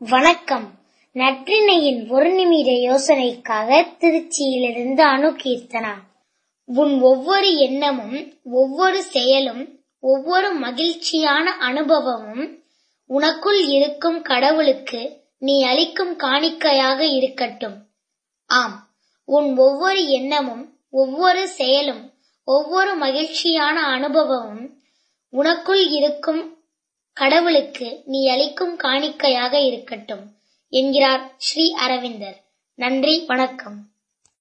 வணக்கம். நற்றினையின் ஒரு நிமிட யோசனைக்காக திருச்சியிலிருந்து அணு கீர்த்தனா உன் ஒவ்வொரு எண்ணமும் ஒவ்வொரு செயலும் ஒவ்வொரு மகிழ்ச்சியான அனுபவமும் உனக்குள் இருக்கும் கடவுளுக்கு நீ அளிக்கும் காணிக்கையாக இருக்கட்டும். ஆம் உன் ஒவ்வொரு எண்ணமும் ஒவ்வொரு செயலும் ஒவ்வொரு மகிழ்ச்சியான அனுபவமும் உனக்குள் இருக்கும் கடவுளுக்கு நீ அளிக்கும் காணிக்கையாக இருக்கட்டும் என்கிறார் ஸ்ரீ அரவிந்தர். நன்றி வணக்கம்.